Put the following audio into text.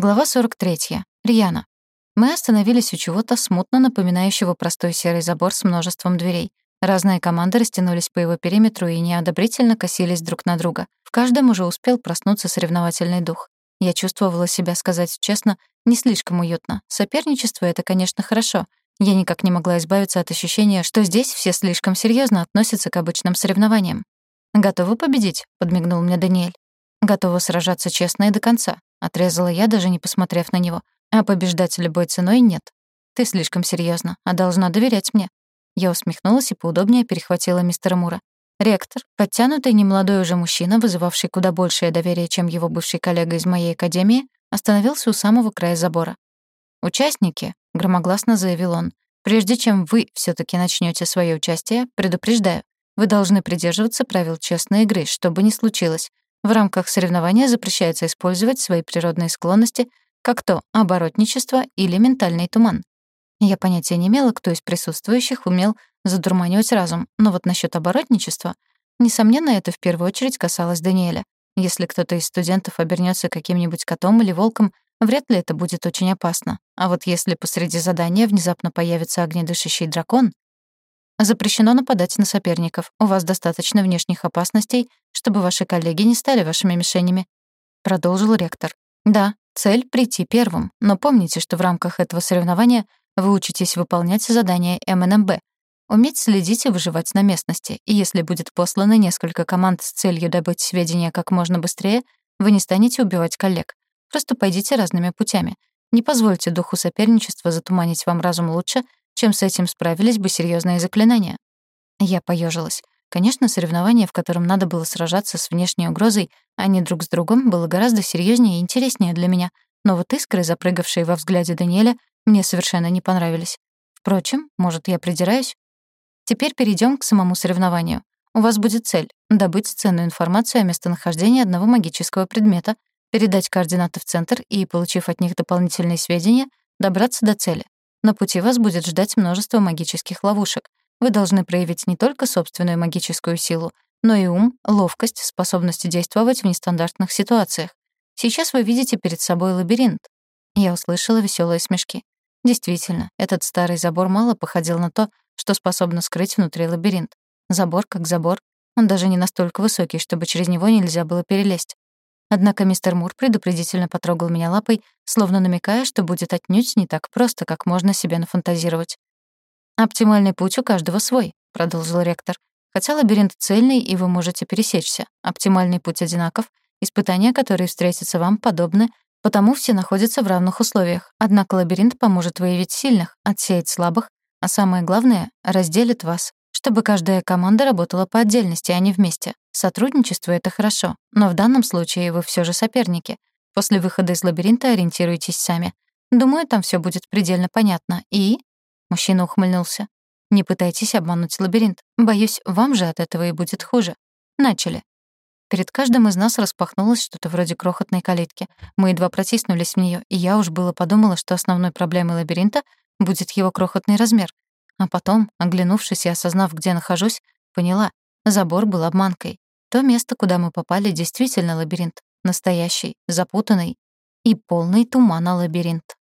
Глава 43. Рьяна. Мы остановились у чего-то смутно напоминающего простой серый забор с множеством дверей. Разные команды растянулись по его периметру и неодобрительно косились друг на друга. В каждом уже успел проснуться соревновательный дух. Я чувствовала себя, сказать честно, не слишком уютно. Соперничество — это, конечно, хорошо. Я никак не могла избавиться от ощущения, что здесь все слишком серьезно относятся к обычным соревнованиям. «Готовы победить?» — подмигнул мне Даниэль. «Готова сражаться честно и до конца», — отрезала я, даже не посмотрев на него. «А побеждать любой ценой нет. Ты слишком серьезно, а должна доверять мне». Я усмехнулась и поудобнее перехватила мистера Мура. Ректор, подтянутый немолодой уже мужчина, вызывавший куда большее доверие, чем его бывший коллега из моей академии, остановился у самого края забора. «Участники», — громогласно заявил он, «прежде чем вы все таки начнете свое участие, предупреждаю, вы должны придерживаться правил честной игры, что бы ни случилось. В рамках соревнования запрещается использовать свои природные склонности, как то оборотничество или ментальный туман. Я понятия не имела, кто из присутствующих умел задурманивать разум, но вот насчет оборотничества, несомненно, это в первую очередь касалось Даниэля. Если кто-то из студентов обернется каким-нибудь котом или волком, вряд ли это будет очень опасно. А вот если посреди задания внезапно появится огнедышащий дракон, Запрещено нападать на соперников. У вас достаточно внешних опасностей, чтобы ваши коллеги не стали вашими мишенями», — продолжил ректор. «Да, цель — прийти первым, но помните, что в рамках этого соревнования вы учитесь выполнять задания МНМБ, уметь следить и выживать на местности, и если будет послано несколько команд с целью добыть сведения как можно быстрее, вы не станете убивать коллег. Просто пойдите разными путями. Не позвольте духу соперничества затуманить вам разум лучше, чем с этим справились бы серьезные заклинания. Я поежилась. Конечно, соревнование, в котором надо было сражаться с внешней угрозой, а не друг с другом, было гораздо серьезнее и интереснее для меня, но вот искры, запрыгавшие во взгляде Даниэля, мне совершенно не понравились. Впрочем, может, я придираюсь? Теперь перейдем к самому соревнованию. У вас будет цель — добыть ценную информацию о местонахождении одного магического предмета, передать координаты в центр и, получив от них дополнительные сведения, добраться до цели. На пути вас будет ждать множество магических ловушек. Вы должны проявить не только собственную магическую силу, но и ум, ловкость, способность действовать в нестандартных ситуациях. Сейчас вы видите перед собой лабиринт. Я услышала веселые смешки. Действительно, этот старый забор мало походил на то, что способно скрыть внутри лабиринт. Забор как забор, он даже не настолько высокий, чтобы через него нельзя было перелезть. Однако мистер Мур предупредительно потрогал меня лапой, словно намекая, что будет отнюдь не так просто, как можно себе нафантазировать. «Оптимальный путь у каждого свой», — продолжил ректор. «Хотя лабиринт цельный, и вы можете пересечься. Оптимальный путь одинаков. Испытания, которые встретятся вам, подобны, потому все находятся в равных условиях. Однако лабиринт поможет выявить сильных, отсеять слабых, а самое главное — разделит вас, чтобы каждая команда работала по отдельности, а не вместе. Сотрудничество — это хорошо, но в данном случае вы все же соперники. После выхода из лабиринта ориентируйтесь сами. Думаю, там все будет предельно понятно. И...» Мужчина ухмыльнулся. «Не пытайтесь обмануть лабиринт. Боюсь, вам же от этого и будет хуже. Начали». Перед каждым из нас распахнулось что-то вроде крохотной калитки. Мы едва протиснулись в нее, и я уж было подумала, что основной проблемой лабиринта будет его крохотный размер. А потом, оглянувшись и осознав, где нахожусь, поняла, забор был обманкой. То место, куда мы попали, действительно лабиринт. Настоящий, запутанный и полный тумана лабиринт.